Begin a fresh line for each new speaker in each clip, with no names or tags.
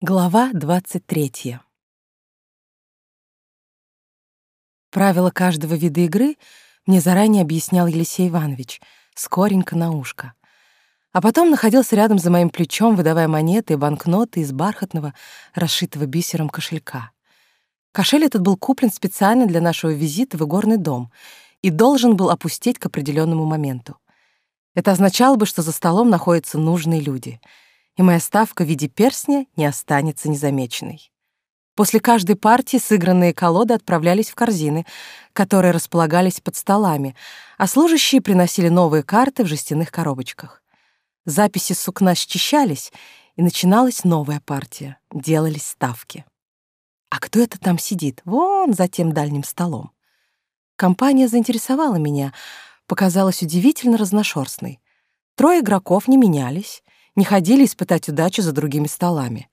Глава 23. Правила каждого вида игры мне заранее объяснял Елисей Иванович, скоренько на ушко. А потом находился рядом за моим плечом, выдавая монеты и банкноты из бархатного, расшитого бисером кошелька. Кошель этот был куплен специально для нашего визита в игорный дом и должен был опустить к определенному моменту. Это означало бы, что за столом находятся нужные люди — и моя ставка в виде перстня не останется незамеченной. После каждой партии сыгранные колоды отправлялись в корзины, которые располагались под столами, а служащие приносили новые карты в жестяных коробочках. Записи сукна счищались, и начиналась новая партия, делались ставки. А кто это там сидит? Вон за тем дальним столом. Компания заинтересовала меня, показалась удивительно разношерстной. Трое игроков не менялись, не ходили испытать удачу за другими столами.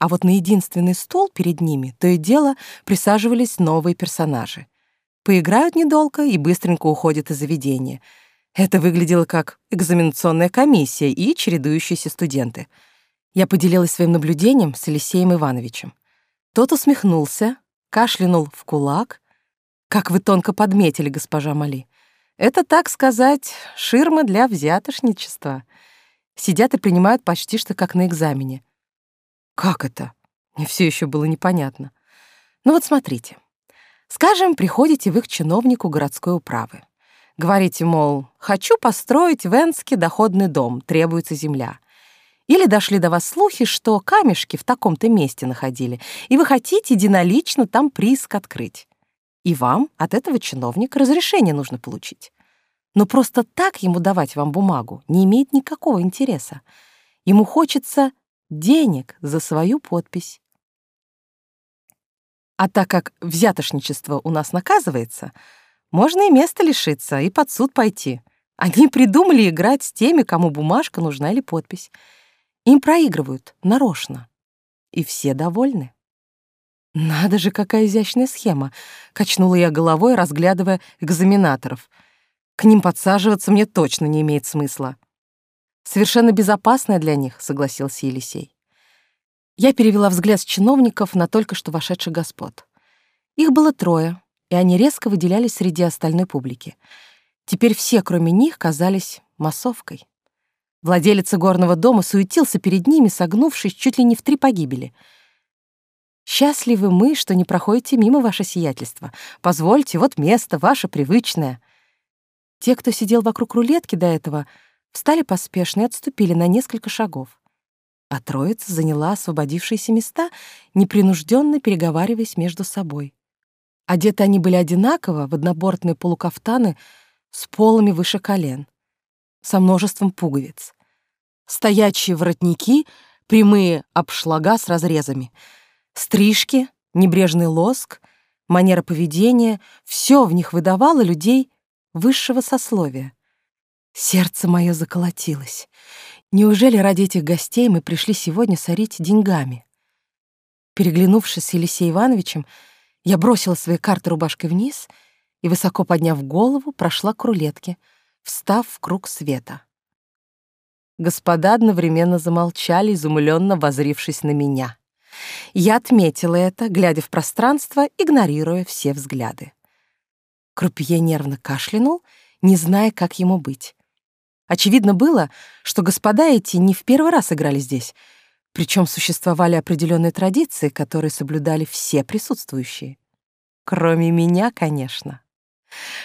А вот на единственный стол перед ними то и дело присаживались новые персонажи. Поиграют недолго и быстренько уходят из заведения. Это выглядело как экзаменационная комиссия и чередующиеся студенты. Я поделилась своим наблюдением с Алексеем Ивановичем. Тот усмехнулся, кашлянул в кулак. Как вы тонко подметили, госпожа Мали. Это, так сказать, ширма для взятошничества — Сидят и принимают почти что как на экзамене. Как это? Мне все еще было непонятно. Ну вот смотрите. Скажем, приходите вы к чиновнику городской управы. Говорите, мол, хочу построить в Энске доходный дом, требуется земля. Или дошли до вас слухи, что камешки в таком-то месте находили, и вы хотите единолично там прииск открыть. И вам от этого чиновника разрешение нужно получить. Но просто так ему давать вам бумагу не имеет никакого интереса. Ему хочется денег за свою подпись. А так как взятошничество у нас наказывается, можно и места лишиться, и под суд пойти. Они придумали играть с теми, кому бумажка нужна или подпись. Им проигрывают нарочно. И все довольны. Надо же, какая изящная схема, качнула я головой, разглядывая экзаменаторов — к ним подсаживаться мне точно не имеет смысла. Совершенно безопасная для них, согласился Елисей. Я перевела взгляд с чиновников на только что вошедших господ. Их было трое, и они резко выделялись среди остальной публики. Теперь все, кроме них, казались массовкой. Владелец горного дома суетился перед ними, согнувшись чуть ли не в три погибели. «Счастливы мы, что не проходите мимо ваше сиятельство. Позвольте, вот место ваше привычное». Те, кто сидел вокруг рулетки до этого, встали поспешно и отступили на несколько шагов. А троица заняла освободившиеся места, непринужденно переговариваясь между собой. Одеты они были одинаково в однобортные полукафтаны с полами выше колен, со множеством пуговиц. Стоячие воротники, прямые обшлага с разрезами, стрижки, небрежный лоск, манера поведения — все в них выдавало людей высшего сословия. Сердце мое заколотилось. Неужели ради этих гостей мы пришли сегодня сорить деньгами? Переглянувшись с Елисеем Ивановичем, я бросила свои карты рубашкой вниз и, высоко подняв голову, прошла к рулетке, встав в круг света. Господа одновременно замолчали, изумленно возрившись на меня. Я отметила это, глядя в пространство, игнорируя все взгляды. Крупье нервно кашлянул, не зная, как ему быть. Очевидно было, что господа эти не в первый раз играли здесь, причем существовали определенные традиции, которые соблюдали все присутствующие. Кроме меня, конечно.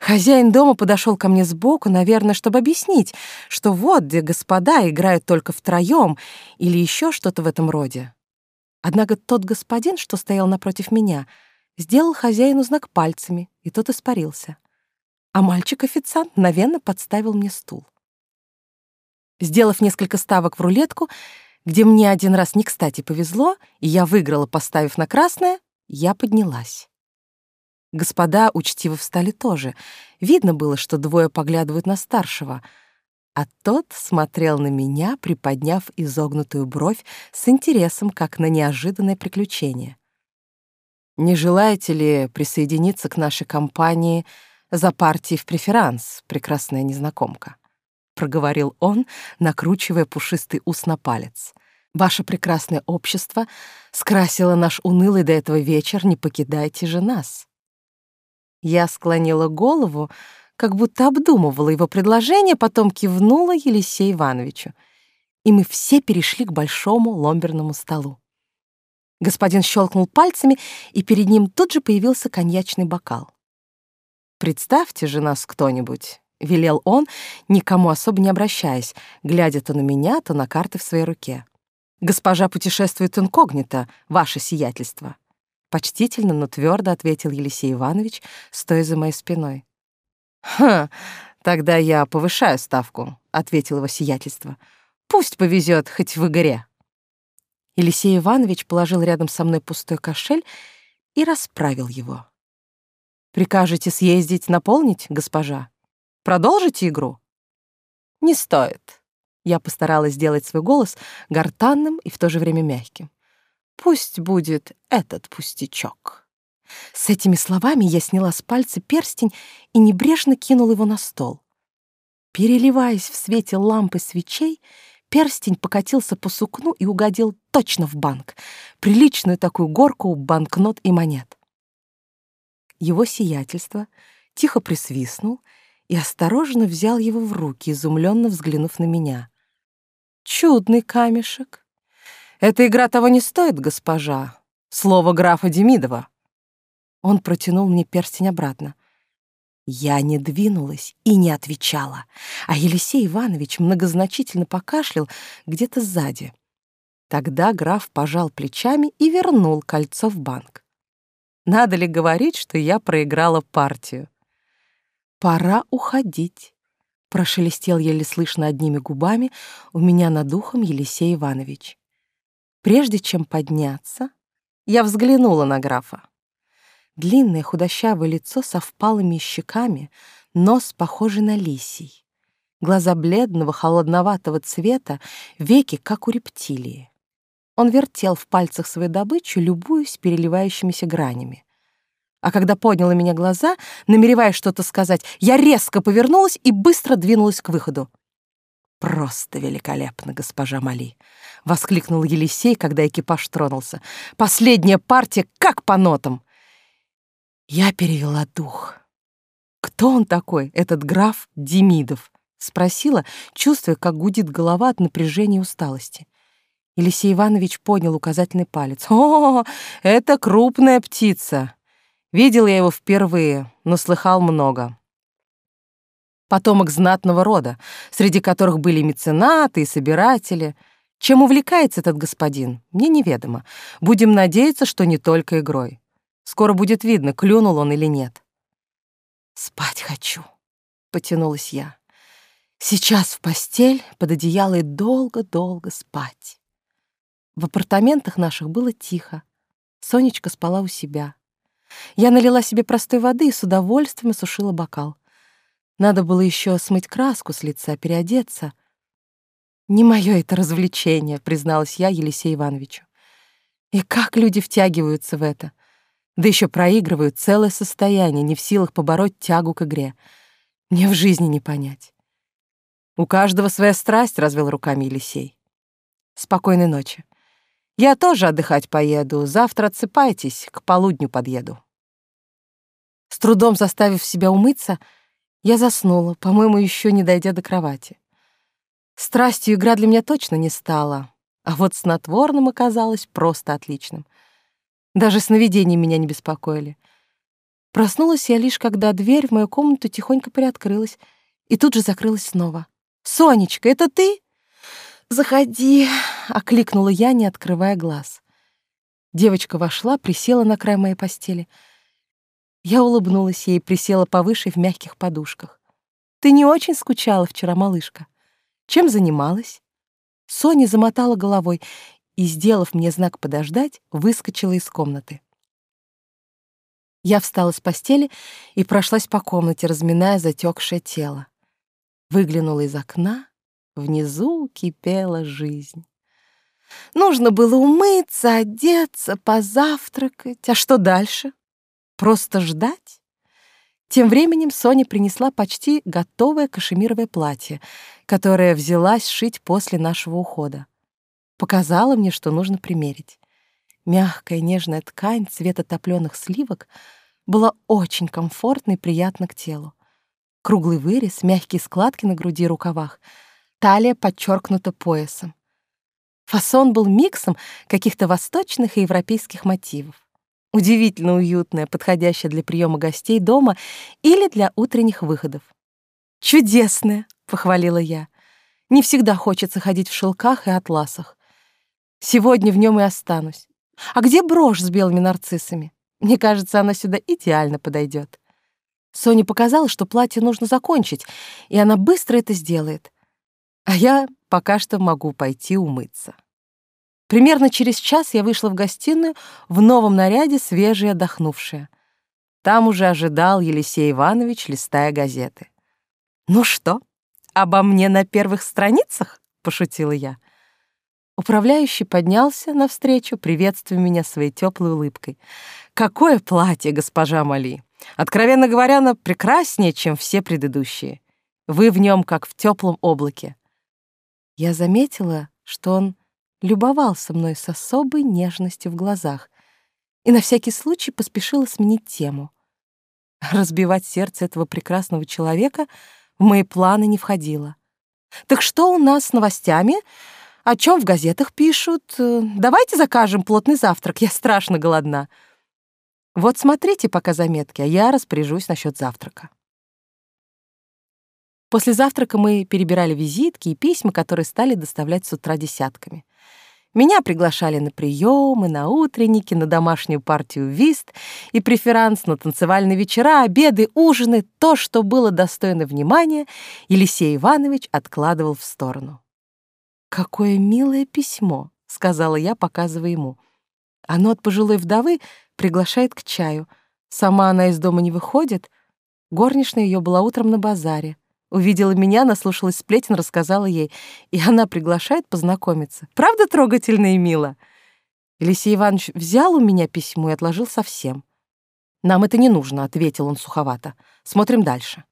Хозяин дома подошел ко мне сбоку, наверное, чтобы объяснить, что вот где господа играют только втроем или еще что-то в этом роде. Однако тот господин, что стоял напротив меня — сделал хозяину знак пальцами, и тот испарился. А мальчик-официант мгновенно подставил мне стул. Сделав несколько ставок в рулетку, где мне один раз не кстати повезло, и я выиграла, поставив на красное, я поднялась. Господа учтиво встали тоже. Видно было, что двое поглядывают на старшего, а тот смотрел на меня, приподняв изогнутую бровь с интересом, как на неожиданное приключение. Не желаете ли присоединиться к нашей компании за партией в преферанс, прекрасная незнакомка?» — проговорил он, накручивая пушистый ус на палец. Ваше прекрасное общество скрасило наш унылый до этого вечер, не покидайте же нас. Я склонила голову, как будто обдумывала его предложение, потом кивнула Елисею Ивановичу, и мы все перешли к большому ломберному столу. Господин щелкнул пальцами, и перед ним тут же появился коньячный бокал. «Представьте же нас кто-нибудь», — велел он, никому особо не обращаясь, глядя то на меня, то на карты в своей руке. «Госпожа путешествует инкогнито, ваше сиятельство». Почтительно, но твердо ответил Елисей Иванович, стоя за моей спиной. «Ха, тогда я повышаю ставку», — ответил его сиятельство. «Пусть повезет хоть в игре». Елисей Иванович положил рядом со мной пустой кошель и расправил его. «Прикажете съездить наполнить, госпожа? Продолжите игру?» «Не стоит». Я постаралась сделать свой голос гортанным и в то же время мягким. «Пусть будет этот пустячок». С этими словами я сняла с пальца перстень и небрежно кинула его на стол. Переливаясь в свете лампы свечей, перстень покатился по сукну и угодил точно в банк, приличную такую горку банкнот и монет. Его сиятельство тихо присвистнул и осторожно взял его в руки, изумленно взглянув на меня. «Чудный камешек! Эта игра того не стоит, госпожа. Слово графа Демидова». Он протянул мне перстень обратно. Я не двинулась и не отвечала, а Елисей Иванович многозначительно покашлял где-то сзади. Тогда граф пожал плечами и вернул кольцо в банк. Надо ли говорить, что я проиграла партию? «Пора уходить», — прошелестел еле слышно одними губами у меня над духом Елисей Иванович. Прежде чем подняться, я взглянула на графа. Длинное худощавое лицо со впалыми щеками, нос похожий на лисий. Глаза бледного, холодноватого цвета, веки, как у рептилии. Он вертел в пальцах свою добычу, любуясь переливающимися гранями. А когда поднял на меня глаза, намереваясь что-то сказать, я резко повернулась и быстро двинулась к выходу. «Просто великолепно, госпожа Мали!» — воскликнул Елисей, когда экипаж тронулся. «Последняя партия как по нотам!» Я перевела дух. «Кто он такой, этот граф Демидов?» — спросила, чувствуя, как гудит голова от напряжения и усталости. Елисей Иванович поднял указательный палец. «О, это крупная птица! Видел я его впервые, но слыхал много. Потомок знатного рода, среди которых были меценаты и собиратели. Чем увлекается этот господин, мне неведомо. Будем надеяться, что не только игрой. Скоро будет видно, клюнул он или нет. «Спать хочу», — потянулась я. «Сейчас в постель, под одеяло и долго-долго спать». В апартаментах наших было тихо. Сонечка спала у себя. Я налила себе простой воды и с удовольствием сушила бокал. Надо было еще смыть краску с лица, переодеться. «Не мое это развлечение», — призналась я Елисею Ивановичу. «И как люди втягиваются в это? Да еще проигрывают целое состояние, не в силах побороть тягу к игре. Мне в жизни не понять. У каждого своя страсть, развел руками Елисей. Спокойной ночи. Я тоже отдыхать поеду. Завтра отсыпайтесь, к полудню подъеду. С трудом заставив себя умыться, я заснула, по-моему, еще не дойдя до кровати. Страстью игра для меня точно не стала, а вот снотворным оказалось просто отличным — даже сновидения меня не беспокоили. Проснулась я лишь, когда дверь в мою комнату тихонько приоткрылась и тут же закрылась снова. «Сонечка, это ты?» «Заходи», — окликнула я, не открывая глаз. Девочка вошла, присела на край моей постели. Я улыбнулась ей присела повыше в мягких подушках. «Ты не очень скучала вчера, малышка? Чем занималась?» Соня замотала головой и, сделав мне знак подождать, выскочила из комнаты. Я встала с постели и прошлась по комнате, разминая затекшее тело. Выглянула из окна, внизу кипела жизнь. Нужно было умыться, одеться, позавтракать. А что дальше? Просто ждать? Тем временем Соня принесла почти готовое кашемировое платье, которое взялась шить после нашего ухода. Показала мне, что нужно примерить. Мягкая нежная ткань цвета топленых сливок была очень комфортной и приятна к телу. Круглый вырез, мягкие складки на груди и рукавах, талия подчеркнута поясом. Фасон был миксом каких-то восточных и европейских мотивов. Удивительно уютная, подходящая для приема гостей дома или для утренних выходов. «Чудесная!» — похвалила я. «Не всегда хочется ходить в шелках и атласах. Сегодня в нем и останусь. А где брошь с белыми нарциссами? Мне кажется, она сюда идеально подойдет. Соня показала, что платье нужно закончить, и она быстро это сделает. А я пока что могу пойти умыться. Примерно через час я вышла в гостиную в новом наряде, свежая, отдохнувшая. Там уже ожидал Елисей Иванович, листая газеты. «Ну что, обо мне на первых страницах?» — пошутила я. Управляющий поднялся навстречу, приветствуя меня своей теплой улыбкой. «Какое платье, госпожа Мали! Откровенно говоря, оно прекраснее, чем все предыдущие. Вы в нем как в теплом облаке». Я заметила, что он любовался мной с особой нежностью в глазах и на всякий случай поспешила сменить тему. Разбивать сердце этого прекрасного человека в мои планы не входило. «Так что у нас с новостями?» О чем в газетах пишут? Э, давайте закажем плотный завтрак, я страшно голодна. Вот смотрите пока заметки, а я распоряжусь насчет завтрака. После завтрака мы перебирали визитки и письма, которые стали доставлять с утра десятками. Меня приглашали на приемы, на утренники, на домашнюю партию вист и преферанс на танцевальные вечера, обеды, ужины, то, что было достойно внимания, Елисей Иванович откладывал в сторону. «Какое милое письмо», — сказала я, показывая ему. Оно от пожилой вдовы приглашает к чаю. Сама она из дома не выходит. Горничная ее была утром на базаре. Увидела меня, наслушалась сплетен, рассказала ей. И она приглашает познакомиться. Правда трогательно и мило? Елисей Иванович взял у меня письмо и отложил совсем. «Нам это не нужно», — ответил он суховато. «Смотрим дальше».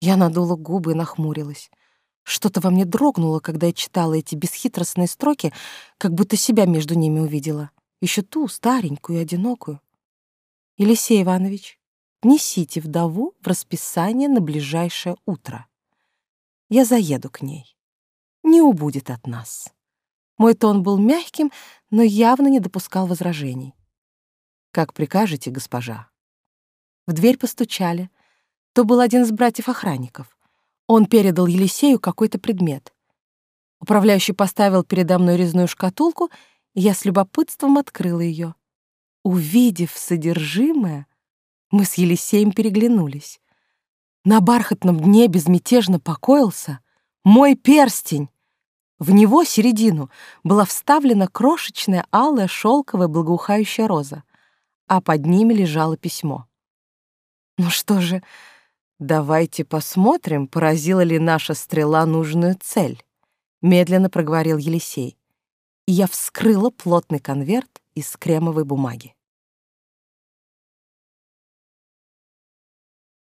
Я надула губы и нахмурилась. Что-то во мне дрогнуло, когда я читала эти бесхитростные строки, как будто себя между ними увидела. Еще ту, старенькую и одинокую. Елисей Иванович, несите вдову в расписание на ближайшее утро. Я заеду к ней. Не убудет от нас. Мой тон был мягким, но явно не допускал возражений. «Как прикажете, госпожа?» В дверь постучали. То был один из братьев-охранников. Он передал Елисею какой-то предмет. Управляющий поставил передо мной резную шкатулку, и я с любопытством открыла ее. Увидев содержимое, мы с Елисеем переглянулись. На бархатном дне безмятежно покоился мой перстень. В него, середину, была вставлена крошечная алая шелковая благоухающая роза, а под ними лежало письмо. Ну что же, «Давайте посмотрим, поразила ли наша стрела нужную цель», — медленно проговорил Елисей. И я вскрыла плотный конверт из кремовой бумаги.